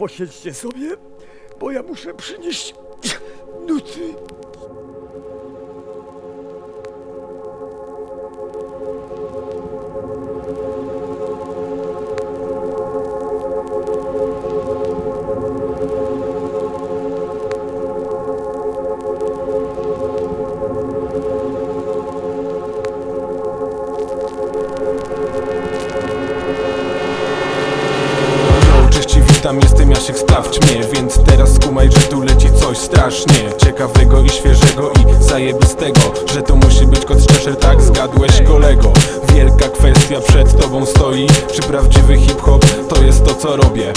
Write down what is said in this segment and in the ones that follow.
posiedźcie sobie, bo ja muszę przynieść nuty. Sprawdź mnie Więc teraz skumaj, że tu leci coś strasznie Ciekawego i świeżego i zajebistego Że to musi być kot Cheshire, tak zgadłeś kolego. Wielka kwestia przed tobą stoi Czy prawdziwy hip-hop to jest to co robię?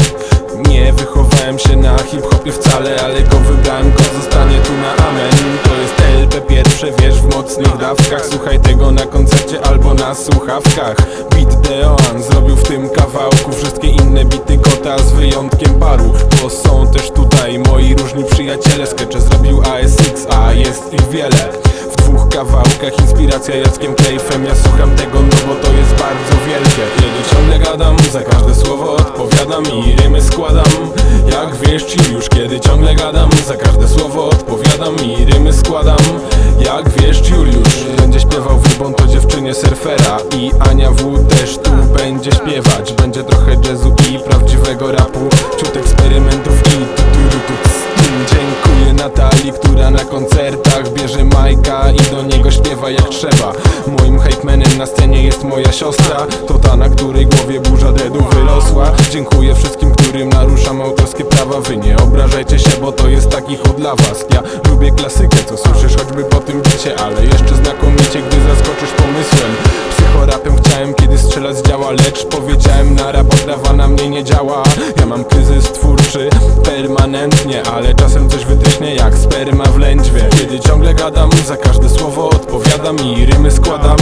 Nie wychowałem się na hip-hopie wcale Ale go wybrałem, kot zostanie tu na amen. To jest LP pierwsze, wiesz, w mocnych dawkach. Słuchaj tego na koncercie albo na słuchawkach. Beat Deoan zrobił w tym kawałku Wszystkie inne bity kota z wyjątkiem paru Bo są też tutaj moi różni przyjaciele. Skecze zrobił ASX, a jest ich wiele. W dwóch kawałkach Inspiracja Jackiem Klejfem Ja słucham tego, no bo to jest bardzo wielkie. Kiedy ciągle gadam, za każde słowo odpowiadam I rymy składam, jak wiesz ci już Kiedy ciągle gadam, za każde słowo surfera I Ania W też tu będzie śpiewać. Będzie trochę jazzu i prawdziwego rapu. Ciut eksperymentów i. Dziękuję Natalii, która na koncertach bierze Majka i do niego śpiewa jak trzeba. Moim hypemanem na scenie jest moja siostra. To ta, na której głowie burza dreadu wyrosła. Dziękuję wszystkim, którym naruszam autorskie prawa. Wy nie obrażajcie się, bo to jest taki chód dla was. Ja lubię klasykę, co słyszysz choćby po tym bicie Ale jeszcze znakomicie, gdy zaskoczysz pomysłem Psychorapem chciałem kiedy strzelać działa Lecz powiedziałem na rap, na mnie nie działa. Ja mam kryzys twórczy permanentnie Ale czasem coś wytryśnie jak sperma w lędźwie. Kiedy ciągle gadam, za każde słowo odpowiadam I rymy składam.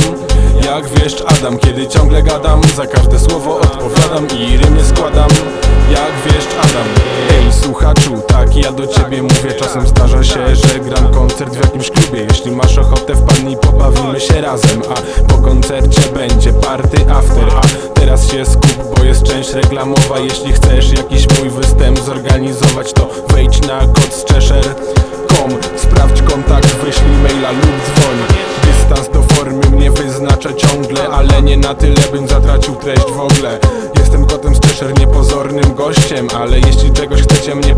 Jak wieszcz Adam Kiedy ciągle gadam, za każde słowo odpowiadam I rymy składam. Jak wieszcz Adam Ej słuchaczu, tak ja do ciebie mówię. Czasem zdarza się, że gram koncert w jakimś klubie. Jeśli masz ochotę pobawimy się razem A po koncercie będzie party after. A teraz się skup, bo jest część reklamowa. Jeśli chcesz jakiś mój występ zorganizować To wejdź na kotschesher.com Sprawdź kontakt, wyślij maila lub dzwoń. Dystans do formy mnie wyznacza ciągle Ale nie na tyle, bym zatracił treść w ogóle. Jestem kotem z niepozornym gościem Ale jeśli czegoś chcecie mnie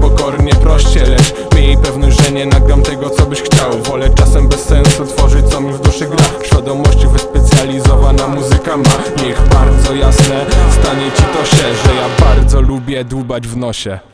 mi w duszy gra. Świadomości wyspecjalizowana muzyka ma. Niech bardzo jasne stanie ci to się Że ja bardzo lubię dłubać w nosie